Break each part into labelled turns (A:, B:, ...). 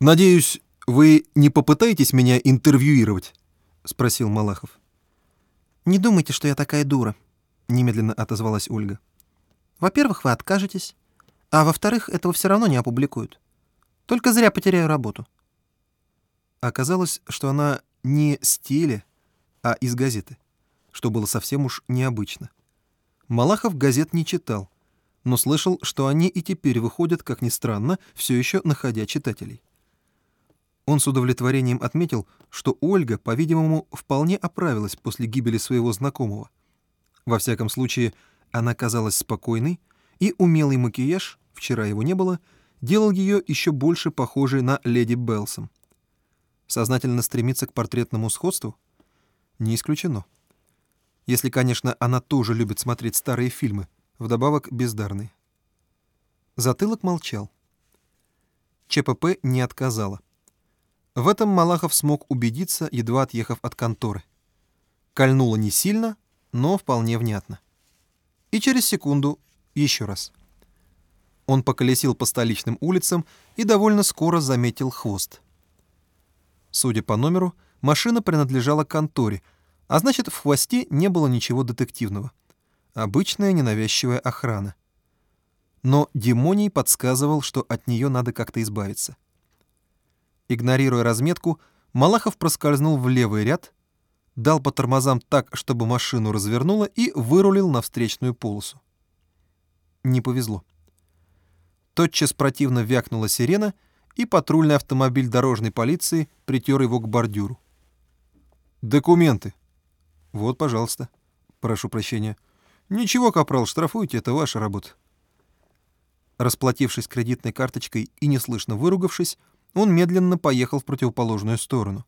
A: «Надеюсь, вы не попытаетесь меня интервьюировать?» — спросил Малахов.
B: «Не думайте, что я такая дура», — немедленно отозвалась Ольга. «Во-первых, вы откажетесь, а во-вторых, этого все равно не опубликуют. Только зря потеряю работу».
A: Оказалось, что она не с теле, а из газеты, что было совсем уж необычно. Малахов газет не читал, но слышал, что они и теперь выходят, как ни странно, все еще находя читателей. Он с удовлетворением отметил, что Ольга, по-видимому, вполне оправилась после гибели своего знакомого. Во всяком случае, она казалась спокойной, и умелый макияж, вчера его не было, делал ее еще больше похожей на леди Белсом. Сознательно стремиться к портретному сходству? Не исключено. Если, конечно, она тоже любит смотреть старые фильмы, вдобавок бездарные. Затылок молчал. ЧПП не отказала. В этом Малахов смог убедиться, едва отъехав от конторы. Кольнуло не сильно, но вполне внятно. И через секунду еще раз. Он поколесил по столичным улицам и довольно скоро заметил хвост. Судя по номеру, машина принадлежала конторе, а значит, в хвосте не было ничего детективного. Обычная ненавязчивая охрана. Но Димоний подсказывал, что от нее надо как-то избавиться. Игнорируя разметку, Малахов проскользнул в левый ряд, дал по тормозам так, чтобы машину развернуло, и вырулил на встречную полосу. Не повезло. Тотчас противно вякнула сирена, и патрульный автомобиль дорожной полиции притер его к бордюру. «Документы». «Вот, пожалуйста. Прошу прощения». «Ничего, капрал, штрафуйте, это ваша работа». Расплатившись кредитной карточкой и неслышно выругавшись, он медленно поехал в противоположную сторону.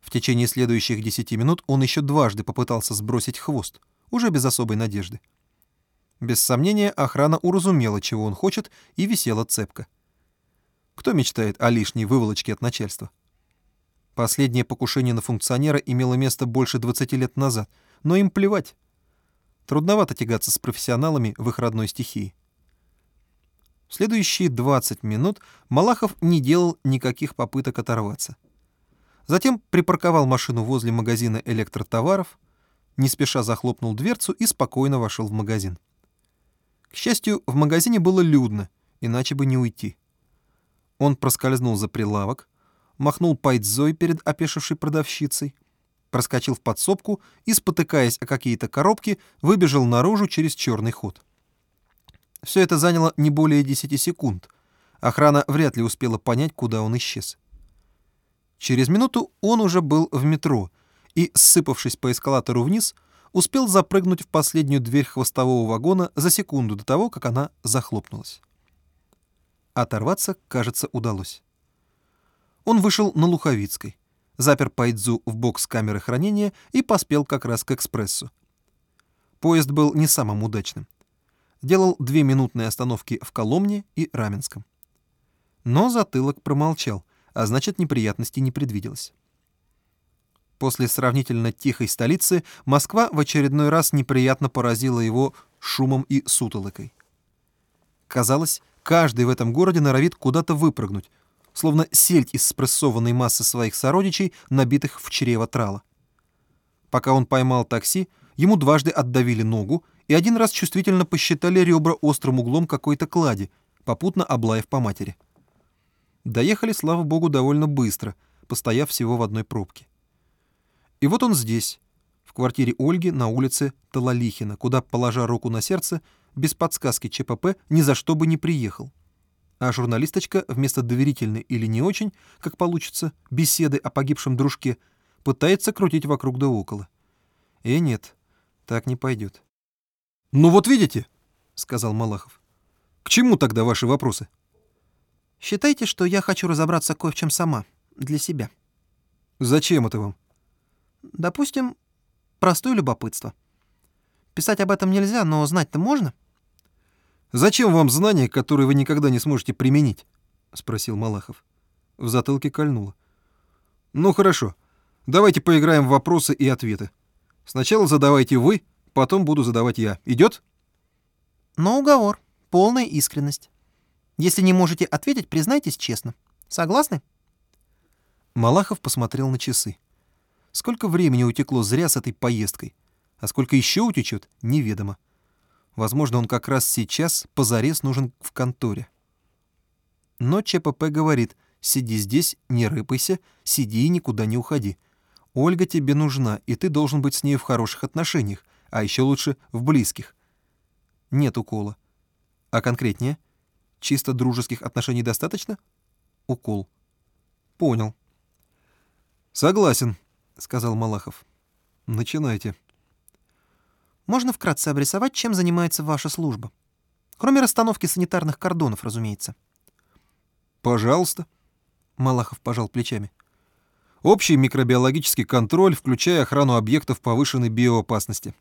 A: В течение следующих десяти минут он еще дважды попытался сбросить хвост, уже без особой надежды. Без сомнения, охрана уразумела, чего он хочет, и висела цепко. Кто мечтает о лишней выволочке от начальства? Последнее покушение на функционера имело место больше 20 лет назад, но им плевать. Трудновато тягаться с профессионалами в их родной стихии. Следующие 20 минут Малахов не делал никаких попыток оторваться. Затем припарковал машину возле магазина электротоваров, не спеша захлопнул дверцу и спокойно вошел в магазин. К счастью, в магазине было людно, иначе бы не уйти. Он проскользнул за прилавок, махнул пайдзой перед опешившей продавщицей, проскочил в подсобку и, спотыкаясь о какие-то коробки, выбежал наружу через черный ход. Все это заняло не более 10 секунд. Охрана вряд ли успела понять, куда он исчез. Через минуту он уже был в метро и, сыпавшись по эскалатору вниз, успел запрыгнуть в последнюю дверь хвостового вагона за секунду до того, как она захлопнулась. Оторваться, кажется, удалось. Он вышел на Луховицкой, запер Пайдзу в бокс камеры хранения и поспел как раз к экспрессу. Поезд был не самым удачным делал две минутные остановки в Коломне и Раменском. Но затылок промолчал, а значит, неприятностей не предвиделось. После сравнительно тихой столицы Москва в очередной раз неприятно поразила его шумом и сутолокой. Казалось, каждый в этом городе норовит куда-то выпрыгнуть, словно сельдь из спрессованной массы своих сородичей, набитых в чрево трала. Пока он поймал такси, ему дважды отдавили ногу, и один раз чувствительно посчитали ребра острым углом какой-то клади, попутно облаив по матери. Доехали, слава богу, довольно быстро, постояв всего в одной пробке. И вот он здесь, в квартире Ольги на улице Талалихина, куда, положа руку на сердце, без подсказки ЧПП ни за что бы не приехал. А журналисточка вместо доверительной или не очень, как получится, беседы о погибшем дружке, пытается крутить вокруг да около. И нет, так не пойдет. «Ну вот видите», — сказал Малахов. «К чему тогда ваши вопросы?»
B: «Считайте, что я хочу разобраться кое в чем сама, для себя».
A: «Зачем это вам?»
B: «Допустим, простое любопытство. Писать об этом нельзя, но знать-то можно».
A: «Зачем вам знания, которые вы никогда не сможете применить?» — спросил Малахов. В затылке кольнуло. «Ну хорошо, давайте поиграем в вопросы и ответы. Сначала задавайте вы, Потом буду задавать я. Идет?
B: Но уговор. Полная искренность. Если не можете ответить, признайтесь честно. Согласны?
A: Малахов посмотрел на часы. Сколько времени утекло зря с этой поездкой, а сколько еще утечет, неведомо. Возможно, он как раз сейчас позарез нужен в конторе. Но ЧПП говорит, сиди здесь, не рыпайся, сиди и никуда не уходи. Ольга тебе нужна, и ты должен быть с ней в хороших отношениях, а еще лучше в близких. Нет укола. А конкретнее? Чисто дружеских отношений достаточно? Укол. Понял. Согласен, сказал Малахов. Начинайте.
B: Можно вкратце обрисовать, чем занимается ваша служба? Кроме расстановки санитарных кордонов, разумеется.
A: Пожалуйста. Малахов пожал плечами. Общий микробиологический контроль, включая охрану объектов повышенной биоопасности.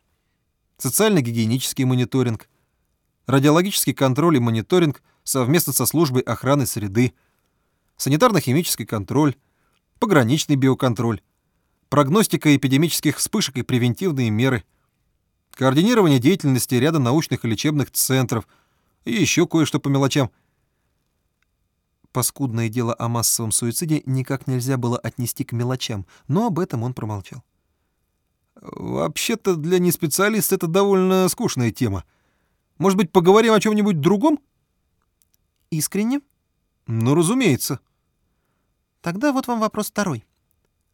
A: Социально-гигиенический мониторинг. Радиологический контроль и мониторинг совместно со службой охраны среды. Санитарно-химический контроль. Пограничный биоконтроль. Прогностика эпидемических вспышек и превентивные меры. Координирование деятельности ряда научных и лечебных центров. И еще кое-что по мелочам – паскудное дело о массовом суициде никак нельзя было отнести к мелочам, но об этом он промолчал. «Вообще-то для неспециалиста это довольно скучная тема. Может быть, поговорим о чем-нибудь другом?»
B: «Искренне?»
A: «Ну, разумеется».
B: «Тогда вот вам вопрос второй.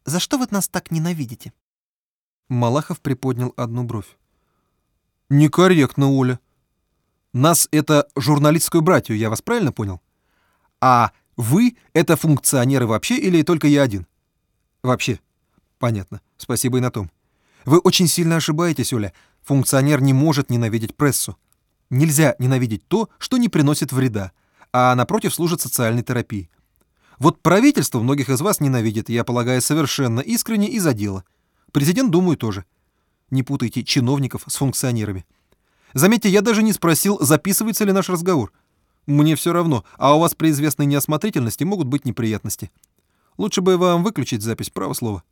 B: За что вы нас так ненавидите?»
A: Малахов приподнял одну бровь. «Некорректно, Оля. Нас — это журналистскую братью, я вас правильно понял?» А вы — это функционеры вообще или только я один? Вообще. Понятно. Спасибо и на том. Вы очень сильно ошибаетесь, Оля. Функционер не может ненавидеть прессу. Нельзя ненавидеть то, что не приносит вреда, а напротив служит социальной терапией. Вот правительство многих из вас ненавидит, я полагаю, совершенно искренне и за дело. Президент, думаю, тоже. Не путайте чиновников с функционерами. Заметьте, я даже не спросил, записывается ли наш разговор — мне все равно, а у вас при известной неосмотрительности могут быть неприятности. Лучше бы вам выключить запись, право слово.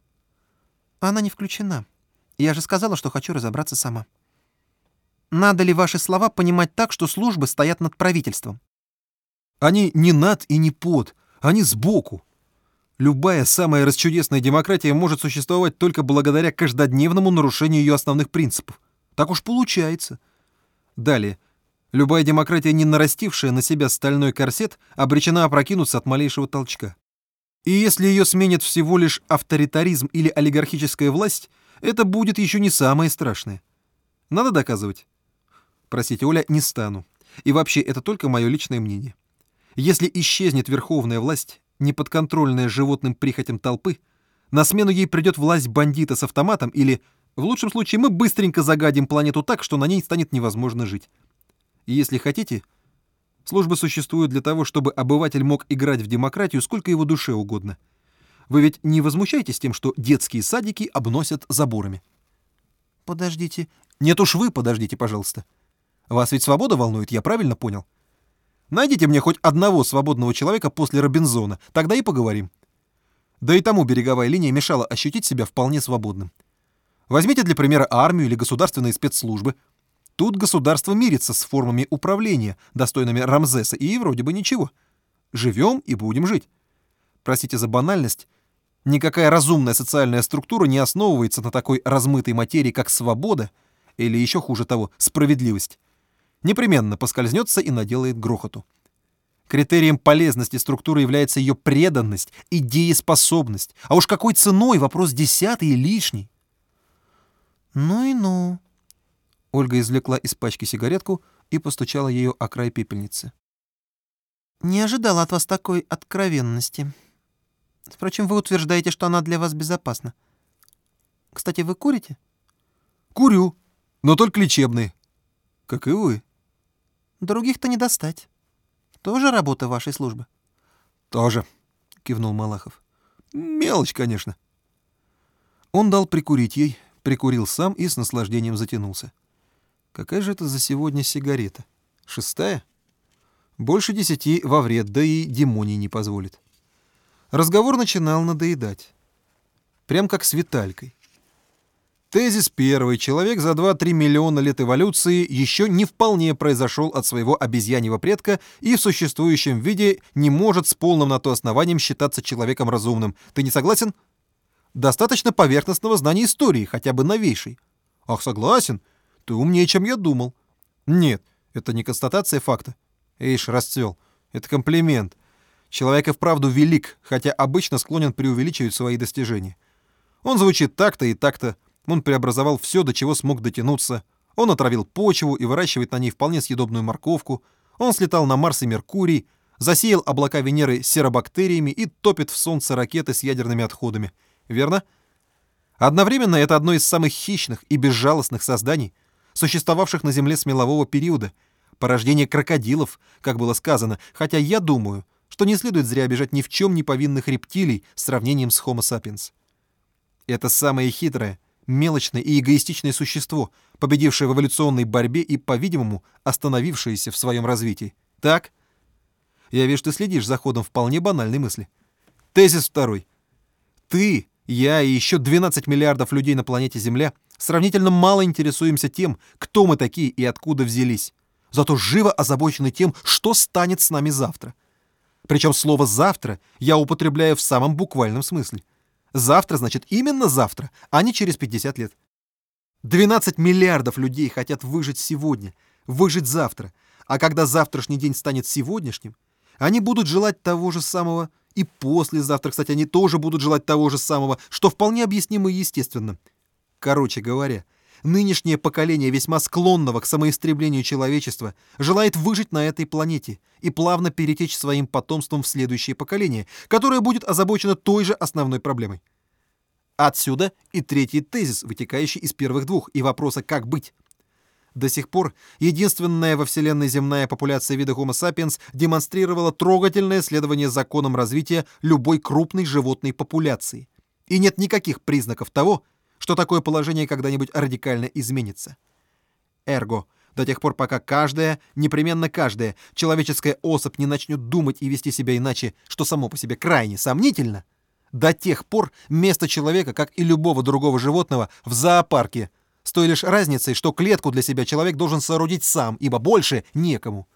B: Она не включена. Я же сказала, что хочу разобраться сама. Надо ли ваши слова понимать так, что службы стоят над правительством?
A: Они не над и не под, они сбоку. Любая самая расчудесная демократия может существовать только благодаря каждодневному нарушению ее основных принципов. Так уж получается. Далее. Любая демократия, не нарастившая на себя стальной корсет, обречена опрокинуться от малейшего толчка. И если ее сменит всего лишь авторитаризм или олигархическая власть, это будет еще не самое страшное. Надо доказывать? Простите, Оля, не стану. И вообще, это только мое личное мнение. Если исчезнет верховная власть, неподконтрольная животным прихотям толпы, на смену ей придет власть бандита с автоматом или, в лучшем случае, мы быстренько загадим планету так, что на ней станет невозможно жить. И если хотите, службы существуют для того, чтобы обыватель мог играть в демократию сколько его душе угодно. Вы ведь не возмущаетесь тем, что детские садики обносят заборами?
B: Подождите.
A: Нет уж вы, подождите, пожалуйста. Вас ведь свобода волнует, я правильно понял? Найдите мне хоть одного свободного человека после Робинзона, тогда и поговорим. Да и тому береговая линия мешала ощутить себя вполне свободным. Возьмите для примера армию или государственные спецслужбы — Тут государство мирится с формами управления, достойными Рамзеса, и вроде бы ничего. Живем и будем жить. Простите за банальность, никакая разумная социальная структура не основывается на такой размытой материи, как свобода, или еще хуже того, справедливость. Непременно поскользнется и наделает грохоту. Критерием полезности структуры является ее преданность и дееспособность. А уж какой ценой вопрос десятый и лишний.
B: Ну и ну,
A: Ольга извлекла из пачки сигаретку и постучала ею о край пепельницы.
B: «Не ожидала от вас такой откровенности. Впрочем, вы утверждаете, что она для вас безопасна. Кстати, вы курите?»
A: «Курю, но только лечебные. Как и вы».
B: «Других-то не достать. Тоже работа вашей службы?»
A: «Тоже», — кивнул Малахов. «Мелочь, конечно». Он дал прикурить ей, прикурил сам и с наслаждением затянулся. Какая же это за сегодня сигарета? Шестая? Больше десяти во вред, да и демоний не позволит. Разговор начинал надоедать. Прям как с Виталькой. Тезис первый. Человек за 2-3 миллиона лет эволюции еще не вполне произошел от своего обезьяньего предка и в существующем виде не может с полным на то основанием считаться человеком разумным. Ты не согласен? Достаточно поверхностного знания истории, хотя бы новейшей. Ах, согласен. Ты умнее, чем я думал. Нет, это не констатация факта. Эйш расцвел. Это комплимент. Человек и вправду велик, хотя обычно склонен преувеличивать свои достижения. Он звучит так-то и так-то, он преобразовал все, до чего смог дотянуться. Он отравил почву и выращивает на ней вполне съедобную морковку. Он слетал на Марс и Меркурий, засеял облака Венеры серобактериями и топит в Солнце ракеты с ядерными отходами. Верно? Одновременно это одно из самых хищных и безжалостных созданий, существовавших на Земле с мелового периода, порождение крокодилов, как было сказано, хотя я думаю, что не следует зря обижать ни в чем не повинных рептилий с сравнением с Homo sapiens. Это самое хитрое, мелочное и эгоистичное существо, победившее в эволюционной борьбе и, по-видимому, остановившееся в своем развитии. Так? Я вижу, ты следишь за ходом вполне банальной мысли. Тезис второй. Ты, я и еще 12 миллиардов людей на планете Земля сравнительно мало интересуемся тем, кто мы такие и откуда взялись. Зато живо озабочены тем, что станет с нами завтра. Причем слово «завтра» я употребляю в самом буквальном смысле — Завтра значит именно завтра, а не через 50 лет. 12 миллиардов людей хотят выжить сегодня, выжить завтра. А когда завтрашний день станет сегодняшним, они будут желать того же самого, и послезавтра, кстати, они тоже будут желать того же самого, что вполне объяснимо и естественно. Короче говоря, Нынешнее поколение весьма склонного к самоистреблению человечества желает выжить на этой планете и плавно перетечь своим потомством в следующее поколение, которое будет озабочено той же основной проблемой. Отсюда и третий тезис, вытекающий из первых двух, и вопроса «как быть?». До сих пор единственная во Вселенной земная популяция вида Homo sapiens демонстрировала трогательное следование законам развития любой крупной животной популяции. И нет никаких признаков того, что такое положение когда-нибудь радикально изменится. Эрго, до тех пор, пока каждая, непременно каждая, человеческая особь не начнет думать и вести себя иначе, что само по себе крайне сомнительно, до тех пор место человека, как и любого другого животного, в зоопарке, с той лишь разницей, что клетку для себя человек должен соорудить сам, ибо больше некому.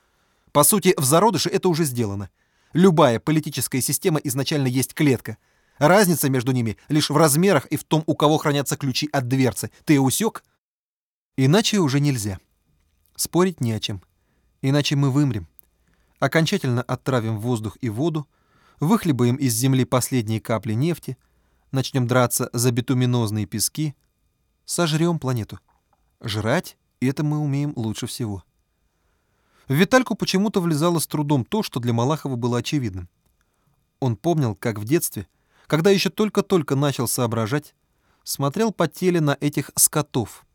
A: По сути, в зародыше это уже сделано. Любая политическая система изначально есть клетка — Разница между ними лишь в размерах и в том, у кого хранятся ключи от дверцы. Ты усек? Иначе уже нельзя. Спорить не о чем. Иначе мы вымрем. Окончательно оттравим воздух и воду, выхлебаем из земли последние капли нефти, начнем драться за битуминозные пески, сожрем планету. Жрать — это мы умеем лучше всего. В Витальку почему-то влезало с трудом то, что для Малахова было очевидным. Он помнил, как в детстве — когда еще только-только начал соображать, смотрел по теле на этих скотов,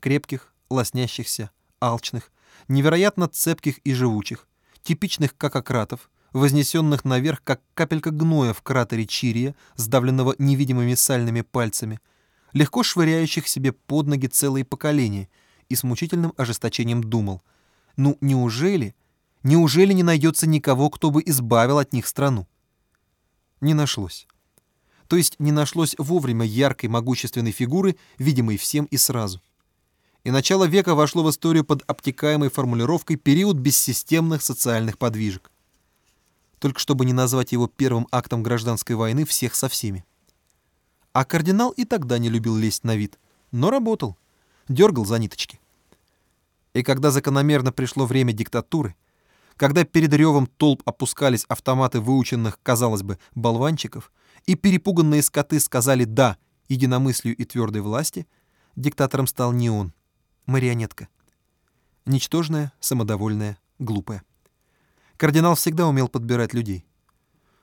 A: крепких, лоснящихся, алчных, невероятно цепких и живучих, типичных какократов, вознесенных наверх, как капелька гноя в кратере Чирия, сдавленного невидимыми сальными пальцами, легко швыряющих себе под ноги целые поколения, и с мучительным ожесточением думал, ну неужели, неужели не найдется никого, кто бы избавил от них страну? Не нашлось то есть не нашлось вовремя яркой могущественной фигуры, видимой всем и сразу. И начало века вошло в историю под обтекаемой формулировкой «период бессистемных социальных подвижек». Только чтобы не назвать его первым актом гражданской войны всех со всеми. А кардинал и тогда не любил лезть на вид, но работал, дергал за ниточки. И когда закономерно пришло время диктатуры, когда перед ревом толп опускались автоматы выученных, казалось бы, болванчиков, и перепуганные скоты сказали «да» единомыслию и твердой власти, диктатором стал не он, марионетка. Ничтожная, самодовольная, глупая. Кардинал всегда умел подбирать людей.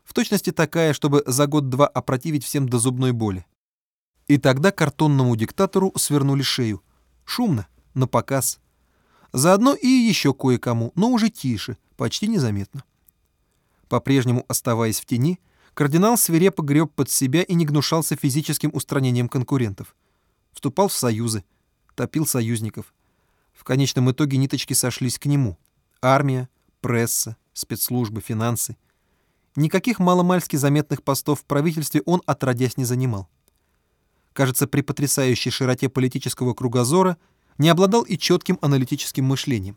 A: В точности такая, чтобы за год-два опротивить всем до зубной боли. И тогда картонному диктатору свернули шею. Шумно, на показ. Заодно и еще кое-кому, но уже тише, почти незаметно. По-прежнему оставаясь в тени, Кардинал свирепо греб под себя и не гнушался физическим устранением конкурентов. Вступал в союзы, топил союзников. В конечном итоге ниточки сошлись к нему. Армия, пресса, спецслужбы, финансы. Никаких маломальски заметных постов в правительстве он отродясь не занимал. кажется, при потрясающей широте политического кругозора, не обладал и четким аналитическим мышлением.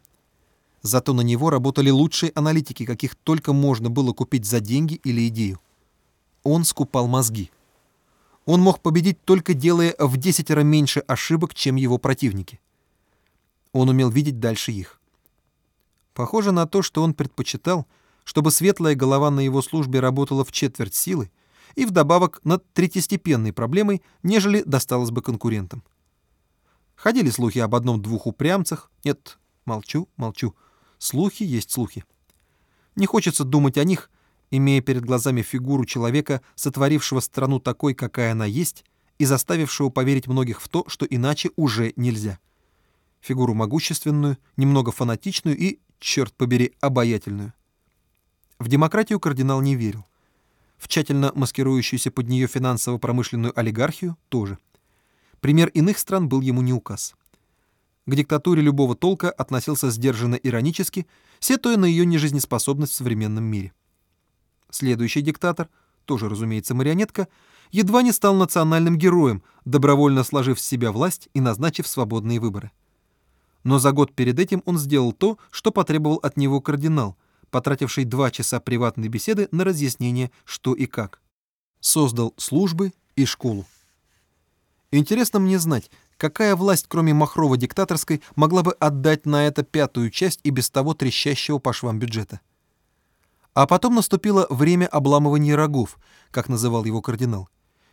A: Зато на него работали лучшие аналитики, каких только можно было купить за деньги или идею. Он скупал мозги. Он мог победить, только делая в десятеро меньше ошибок, чем его противники. Он умел видеть дальше их. Похоже на то, что он предпочитал, чтобы светлая голова на его службе работала в четверть силы и вдобавок над третьестепенной проблемой, нежели досталось бы конкурентам. Ходили слухи об одном-двух упрямцах. Нет, молчу, молчу. Слухи есть слухи. Не хочется думать о них, имея перед глазами фигуру человека, сотворившего страну такой, какая она есть, и заставившего поверить многих в то, что иначе уже нельзя. Фигуру могущественную, немного фанатичную и, черт побери, обаятельную. В демократию кардинал не верил. В тщательно маскирующуюся под нее финансово-промышленную олигархию тоже. Пример иных стран был ему не указ. К диктатуре любого толка относился сдержанно иронически, сетуя на ее нежизнеспособность в современном мире. Следующий диктатор, тоже, разумеется, марионетка, едва не стал национальным героем, добровольно сложив с себя власть и назначив свободные выборы. Но за год перед этим он сделал то, что потребовал от него кардинал, потративший два часа приватной беседы на разъяснение, что и как. Создал службы и школу. Интересно мне знать, Какая власть, кроме махрово-диктаторской, могла бы отдать на это пятую часть и без того трещащего по швам бюджета? А потом наступило время обламывания рогов, как называл его кардинал.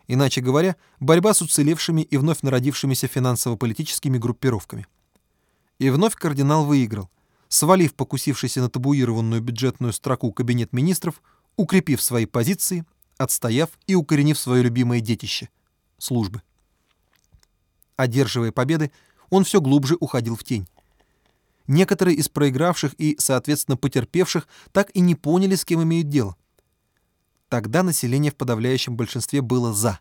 A: Иначе говоря, борьба с уцелевшими и вновь народившимися финансово-политическими группировками. И вновь кардинал выиграл, свалив покусившийся на табуированную бюджетную строку кабинет министров, укрепив свои позиции, отстояв и укоренив свое любимое детище — службы. Одерживая победы, он все глубже уходил в тень. Некоторые из проигравших и, соответственно, потерпевших так и не поняли, с кем имеют дело. Тогда население в подавляющем большинстве было «за».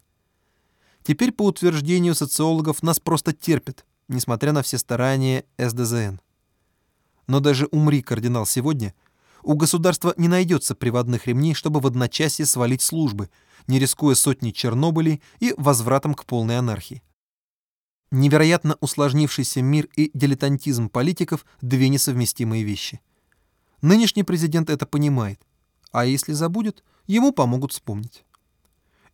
A: Теперь, по утверждению социологов, нас просто терпят, несмотря на все старания СДЗН. Но даже умри кардинал сегодня, у государства не найдется приводных ремней, чтобы в одночасье свалить службы, не рискуя сотней Чернобылей и возвратом к полной анархии. Невероятно усложнившийся мир и дилетантизм политиков — две несовместимые вещи. Нынешний президент это понимает, а если забудет, ему помогут вспомнить.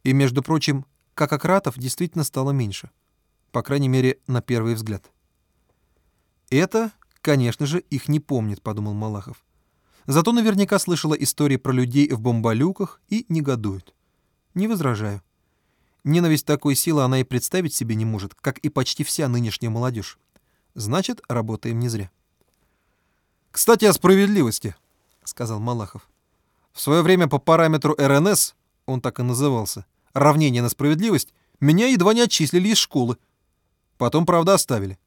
A: И, между прочим, какократов действительно стало меньше. По крайней мере, на первый взгляд. Это, конечно же, их не помнит, подумал Малахов. Зато наверняка слышала истории про людей в бомболюках и негодует. Не возражаю. Ненависть такой силы она и представить себе не может, как и почти вся нынешняя молодежь. Значит, работаем не зря. «Кстати, о справедливости», — сказал Малахов. «В свое время по параметру РНС, он так и назывался, равнение на справедливость, меня едва не отчислили из школы. Потом, правда, оставили».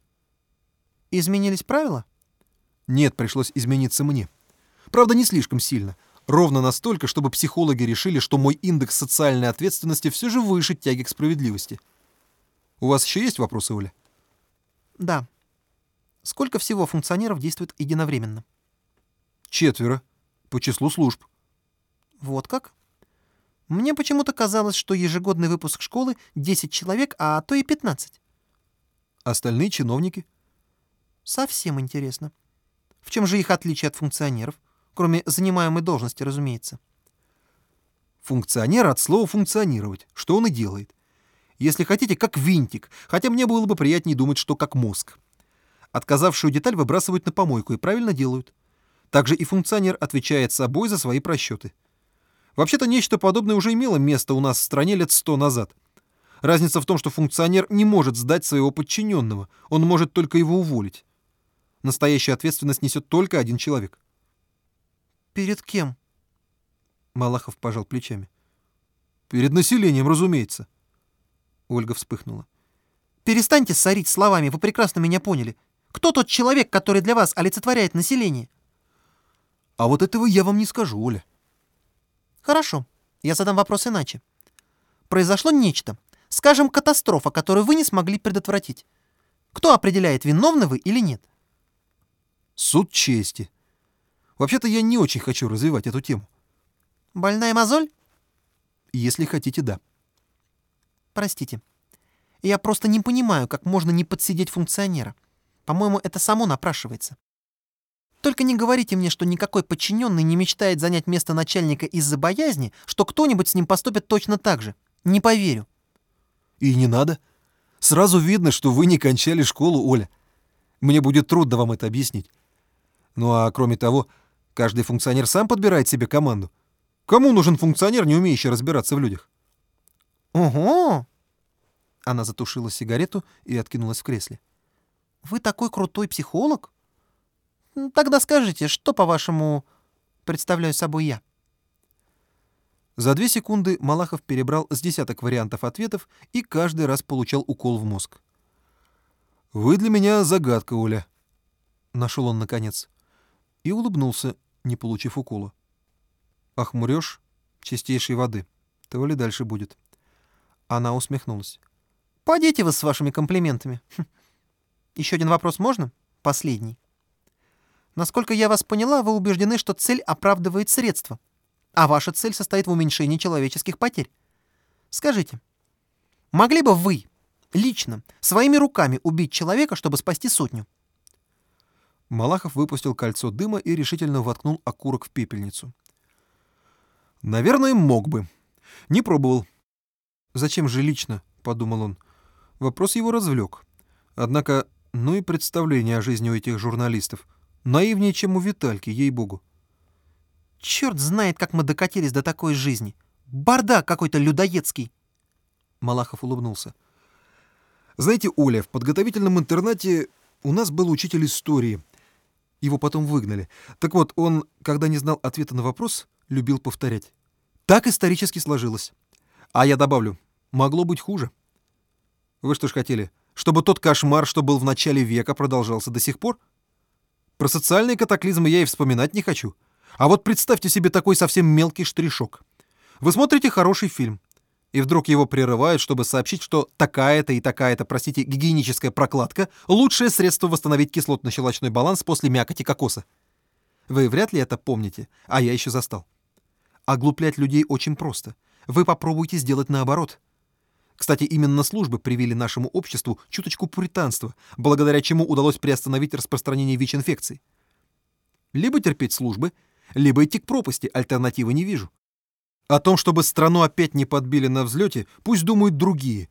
B: «Изменились правила?»
A: «Нет, пришлось измениться мне. Правда, не слишком сильно. Ровно настолько, чтобы психологи решили, что мой индекс социальной ответственности все же выше тяги к справедливости. У вас еще есть вопросы, Оля?
B: Да. Сколько всего функционеров действует единовременно?
A: Четверо. По числу служб.
B: Вот как? Мне почему-то казалось, что ежегодный выпуск школы 10 человек, а то и 15.
A: Остальные чиновники?
B: Совсем интересно. В чем же их отличие от функционеров? Кроме занимаемой должности, разумеется.
A: Функционер от слова «функционировать», что он и делает. Если хотите, как винтик, хотя мне было бы приятнее думать, что как мозг. Отказавшую деталь выбрасывают на помойку и правильно делают. Также и функционер отвечает собой за свои просчеты. Вообще-то нечто подобное уже имело место у нас в стране лет сто назад. Разница в том, что функционер не может сдать своего подчиненного, он может только его уволить. Настоящую ответственность несет только один человек.
B: «Перед кем?»
A: Малахов пожал плечами. «Перед населением, разумеется». Ольга вспыхнула.
B: «Перестаньте сорить словами, вы прекрасно меня поняли. Кто тот человек, который для вас олицетворяет население?»
A: «А вот этого я вам не скажу, Оля».
B: «Хорошо, я задам вопрос иначе. Произошло нечто, скажем, катастрофа, которую вы не смогли предотвратить. Кто определяет, виновны вы или нет?»
A: «Суд чести», Вообще-то я не очень хочу развивать эту тему.
B: Больная мозоль?
A: Если хотите, да.
B: Простите. Я просто не понимаю, как можно не подсидеть функционера. По-моему, это само напрашивается. Только не говорите мне, что никакой подчиненный не мечтает занять место начальника из-за боязни, что кто-нибудь с ним поступит точно так же. Не поверю.
A: И не надо. Сразу видно, что вы не кончали школу, Оля. Мне будет трудно вам это объяснить. Ну а кроме того, каждый функционер сам подбирает себе команду. Кому нужен функционер, не умеющий разбираться в людях?
B: Ого!
A: Она затушила сигарету и откинулась в кресле.
B: Вы такой крутой психолог? Тогда скажите, что, по-вашему, представляю собой я?
A: За две секунды Малахов перебрал с десяток вариантов ответов и каждый раз получал укол в мозг. «Вы для меня загадка, Оля», — нашел он наконец. И улыбнулся, не получив укола. «Охмурёшь чистейшей воды. То ли дальше будет». Она усмехнулась.
B: «Подите вы с вашими комплиментами. Хм. Еще один вопрос можно? Последний. Насколько я вас поняла, вы убеждены, что цель оправдывает средства, а ваша цель состоит в уменьшении человеческих потерь. Скажите, могли бы вы лично своими руками убить человека, чтобы спасти сотню?
A: Малахов выпустил кольцо дыма и решительно воткнул окурок в пепельницу. «Наверное, мог бы. Не пробовал». «Зачем же лично?» — подумал он. Вопрос его развлек. Однако, ну и представление о жизни у этих журналистов. Наивнее, чем у Витальки, ей-богу.
B: Черт знает, как мы докатились до такой жизни. Бардак какой-то людоедский.
A: Малахов улыбнулся. Знаете, Оля, в подготовительном интернате у нас был учитель истории. Его потом выгнали. Так вот, он, когда не знал ответа на вопрос, любил повторять. Так исторически сложилось. А я добавлю, могло быть хуже. Вы что ж хотели, чтобы тот кошмар, что был в начале века, продолжался до сих пор? Про социальные катаклизмы я и вспоминать не хочу. А вот представьте себе такой совсем мелкий штришок. Вы смотрите хороший фильм, и вдруг его прерывают, чтобы сообщить, что такая-то и такая-то, простите, гигиеническая прокладка — лучшее средство восстановить кислотно-щелочной баланс после мякоти кокоса. Вы вряд ли это помните, а я еще застал. Оглуплять людей очень просто. Вы попробуйте сделать наоборот. Кстати, именно службы привили нашему обществу чуточку пуританства, благодаря чему удалось приостановить распространение ВИЧ-инфекции. Либо терпеть службы, либо идти к пропасти, альтернативы не вижу. О том, чтобы страну опять не подбили на взлете, пусть думают другие.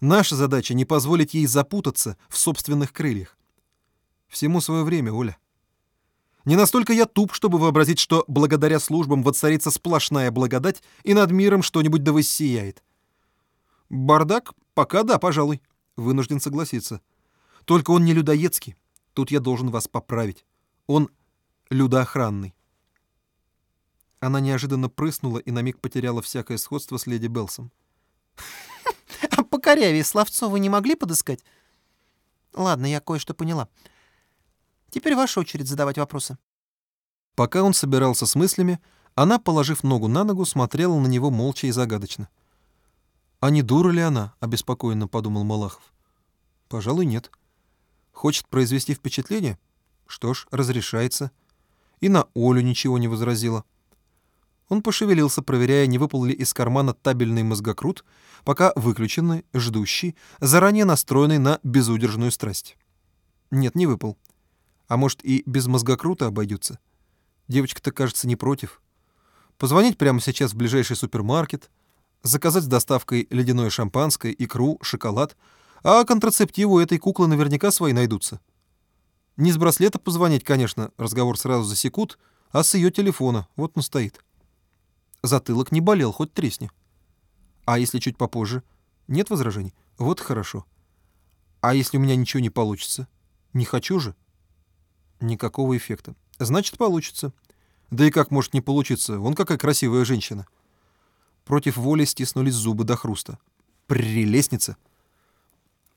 A: Наша задача — не позволить ей запутаться в собственных крыльях. Всему свое время, Оля. Не настолько я туп, чтобы вообразить, что благодаря службам воцарится сплошная благодать и над миром что-нибудь да воссияет. Бардак? Пока да, пожалуй. Вынужден согласиться. Только он не людоедский. Тут я должен вас поправить. Он людоохранный. Она неожиданно прыснула и на миг потеряла всякое сходство с леди Белсом.
B: «А покорявее словцо вы не могли подыскать?» «Ладно, я кое-что поняла. Теперь ваша очередь задавать вопросы».
A: Пока он собирался с мыслями, она, положив ногу на ногу, смотрела на него молча и загадочно. «А не дура ли она?» — обеспокоенно подумал Малахов. «Пожалуй, нет. Хочет произвести впечатление? Что ж, разрешается. И на Олю ничего не возразила. Он пошевелился, проверяя, не выпал ли из кармана табельный мозгокрут, пока выключенный, ждущий, заранее настроенный на безудержную страсть. Нет, не выпал. А может, и без мозгокрута обойдутся? Девочка-то, кажется, не против. Позвонить прямо сейчас в ближайший супермаркет, заказать с доставкой ледяное шампанское, икру, шоколад, а контрацептиву этой куклы наверняка свои найдутся. Не с браслета позвонить, конечно, разговор сразу засекут, а с ее телефона, вот он стоит. Затылок не болел, хоть тресни. А если чуть попозже? Нет возражений? Вот хорошо. А если у меня ничего не получится? Не хочу же. Никакого эффекта. Значит, получится. Да и как может не получиться? Вон какая красивая женщина. Против воли стиснулись зубы до хруста. Прелестница.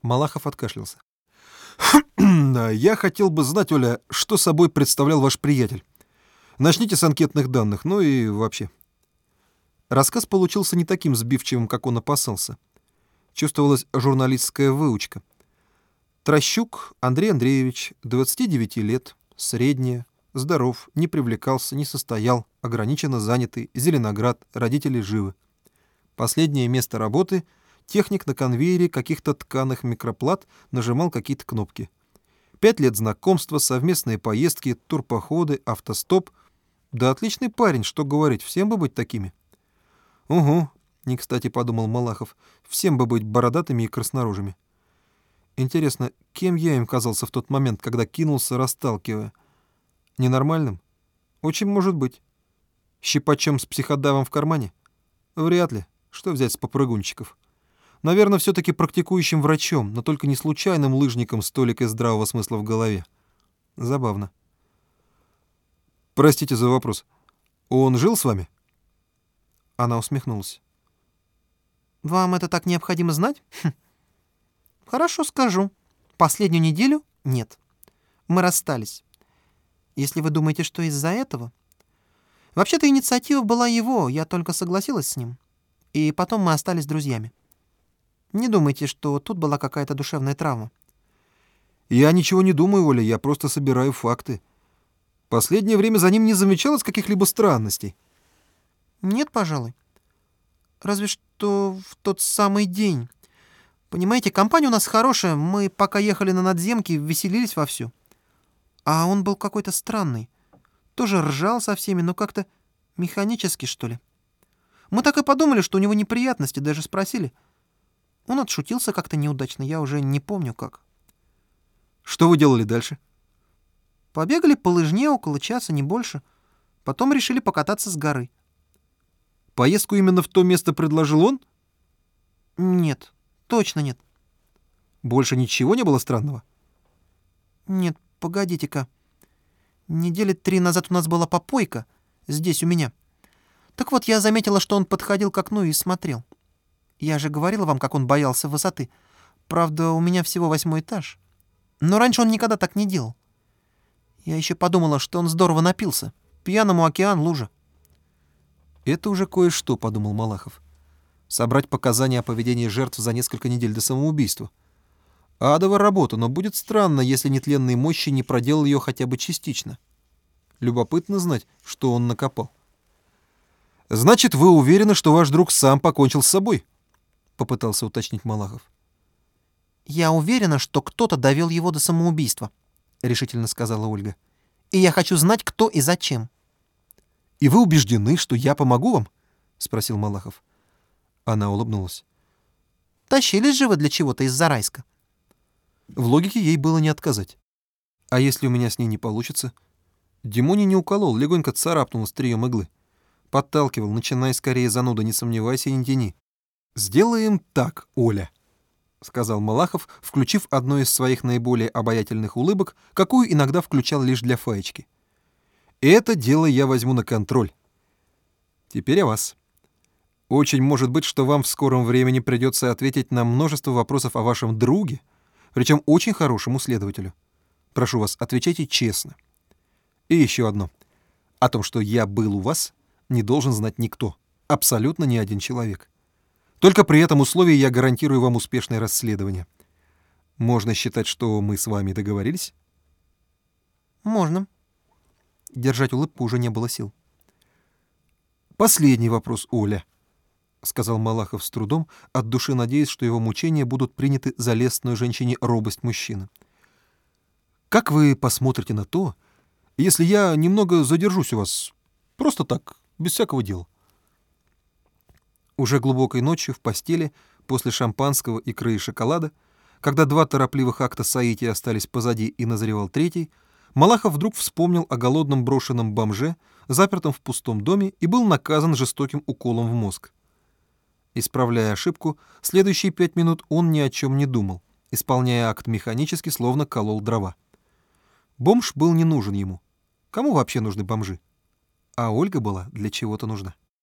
A: Малахов откашлялся. «Я хотел бы знать, Оля, что собой представлял ваш приятель. Начните с анкетных данных, ну и вообще». Рассказ получился не таким сбивчивым, как он опасался. Чувствовалась журналистская выучка. Трощук Андрей Андреевич, 29 лет, средняя, здоров, не привлекался, не состоял, ограниченно занятый, Зеленоград, родители живы. Последнее место работы — Техник на конвейере каких-то тканых микроплат нажимал какие-то кнопки. Пять лет знакомства, совместные поездки, турпоходы, автостоп. Да отличный парень, что говорить, всем бы быть такими. Угу, не кстати подумал Малахов, всем бы быть бородатыми и краснорожими. Интересно, кем я им казался в тот момент, когда кинулся, расталкивая? Ненормальным? Очень может быть. Щипачом с психодавом в кармане? Вряд ли. Что взять с попрыгунчиков? Наверное, все-таки практикующим врачом, но только не случайным лыжником с толикой здравого смысла в голове. Забавно. Простите за вопрос. Он жил с вами? Она усмехнулась.
B: Вам это так необходимо знать? Хм. Хорошо, скажу. Последнюю неделю — нет. Мы расстались. Если вы думаете, что из-за этого... Вообще-то инициатива была его, я только согласилась с ним. И потом мы остались друзьями. Не думайте, что тут была какая-то душевная травма.
A: Я ничего не думаю, Оля, я просто собираю факты. Последнее время за ним не замечалось каких-либо странностей.
B: Нет, пожалуй. Разве что в тот самый день. Понимаете, компания у нас хорошая, мы пока ехали на надземки, веселились вовсю. А он был какой-то странный. Тоже ржал со всеми, но как-то механически, что ли. Мы так и подумали, что у него неприятности, даже спросили — он отшутился как-то неудачно, я уже не помню как.
A: Что вы делали дальше?
B: Побегали по лыжне около часа, не больше. Потом решили покататься с горы.
A: Поездку именно в то место предложил он?
B: Нет, точно нет.
A: Больше ничего не было странного?
B: Нет, погодите-ка. Недели три назад у нас была попойка, здесь у меня. Так вот, я заметила, что он подходил к окну и смотрел. Я же говорила вам, как он боялся высоты. Правда, у меня всего восьмой этаж. Но раньше он никогда так не делал. Я еще подумала, что он здорово напился. Пьяному океан, лужа.
A: Это уже кое-что, подумал Малахов. Собрать показания о поведении жертв за несколько недель до самоубийства. Адова работа, но будет странно, если нетленные мощи не проделал ее хотя бы частично. Любопытно знать, что он накопал. «Значит, вы уверены, что ваш друг сам покончил с собой?» попытался уточнить Малахов.
B: «Я уверена, что кто-то довел его до самоубийства», — решительно сказала Ольга. «И я хочу знать, кто и зачем».
A: «И вы убеждены, что я помогу вам?» — спросил Малахов. Она улыбнулась.
B: «Тащились же вы для чего-то из Зарайска».
A: В логике ей было не отказать. «А если у меня с ней не получится?» Димони не уколол, легонько царапнул стрием иглы. Подталкивал, начиная скорее зануда, не сомневайся и не тяни. «Сделаем так, Оля», — сказал Малахов, включив одну из своих наиболее обаятельных улыбок, какую иногда включал лишь для фаечки. «Это дело я возьму на контроль. Теперь о вас. Очень может быть, что вам в скором времени придется ответить на множество вопросов о вашем друге, причем очень хорошему следователю. Прошу вас, отвечайте честно. И еще одно. О том, что я был у вас, не должен знать никто, абсолютно ни один человек. Только при этом условии я гарантирую вам успешное расследование. Можно считать, что мы с вами договорились?
B: Можно. Держать улыбку уже не было сил.
A: Последний вопрос, Оля, — сказал Малахов с трудом, от души надеясь, что его мучения будут приняты за лестную женщине робость мужчины. Как вы посмотрите на то, если я немного задержусь у вас, просто так, без всякого дела? Уже глубокой ночью в постели, после шампанского, икры и шоколада, когда два торопливых акта соития остались позади и назревал третий, Малахов вдруг вспомнил о голодном брошенном бомже, запертом в пустом доме, и был наказан жестоким уколом в мозг. Исправляя ошибку, следующие пять минут он ни о чем не думал, исполняя акт механически, словно колол дрова. Бомж был не нужен ему. Кому вообще нужны бомжи? А Ольга была для чего-то нужна.